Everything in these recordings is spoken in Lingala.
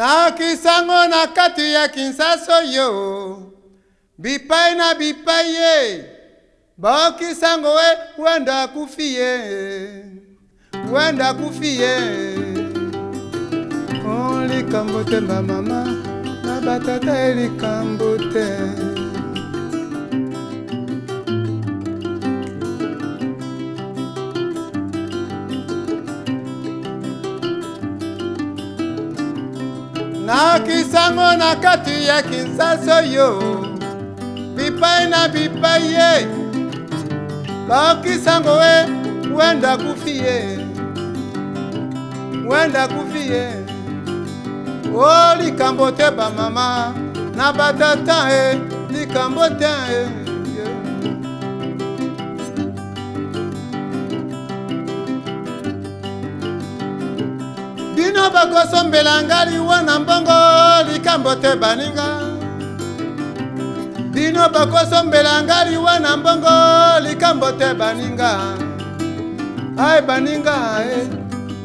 naokisango na kati ya kinshasa oyo bipai na bipai ye baokisango we wendo akufi ye wendo akufi ye olikambo te mbamama na batata elikambo te nakisango na kati ya kinsasa oyo bipai na bipai ye lokisango we wenda kufi ye wenda kufi ye o likambo te bamama na batata e likambo te e bokosombela nga liwa na mbongo likambo te baninga bino bokosombela nga liwa na mbongo likambo te baninga ai baninga e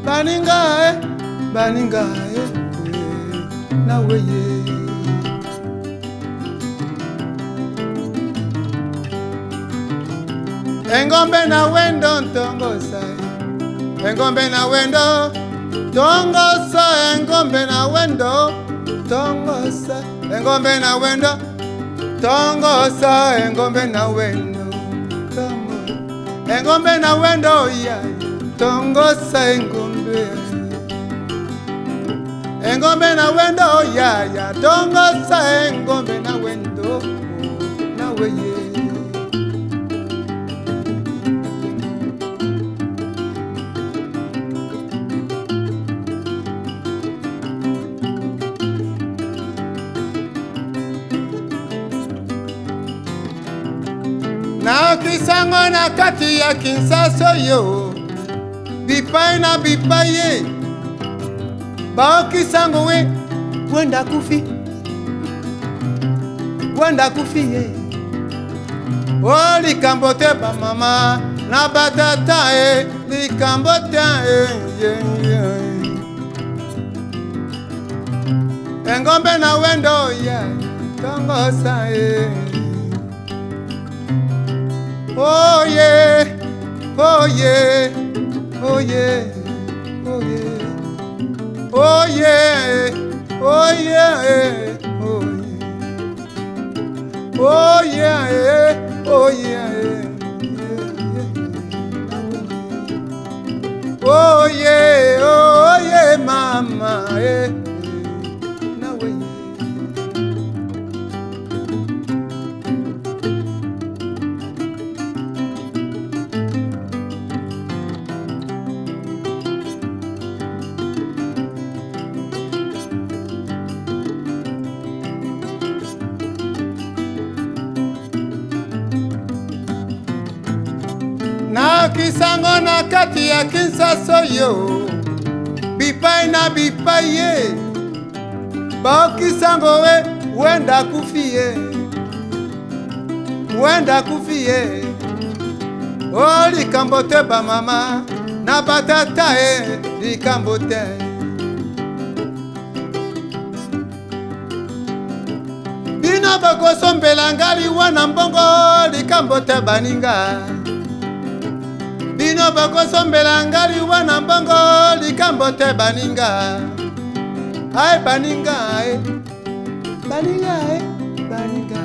baninga e baninga e naweye engombe na wendo ntongosa engombe na wendo Tongo sa engombe na wendo tongo sa engombe na wendo tongo sa engombe na wendo tongo engombe na wendo tongo sa engombe engombe na wendo ya ya sa engombe na wendo na weye yango na kati ya kinsasa oyo bipai na bipai ye baokisango we wenda kufi wenda kufi ye o likambo te bamama na batata ye likambo te yeye engombe na wendo ya tongosa ye yeah. Oh yeah, oh yeah, oh yeah, oh yeah, oh yeah, oh yeah, oh yeah, oh yeah, oh yeah, oh yeah, oh yeah, mama. bakisango na kati ya kinsasa oyo bipai na bipai ye baokisango we wenda kufi ye wenda kufi ye o likambo te bamama na batata ye likambo te bino bakosombela ngai wana mbongo likambo te baninga bino bokosombela nga liwa na mbongo likambo te baninga ai baninga ai baninga ai baninga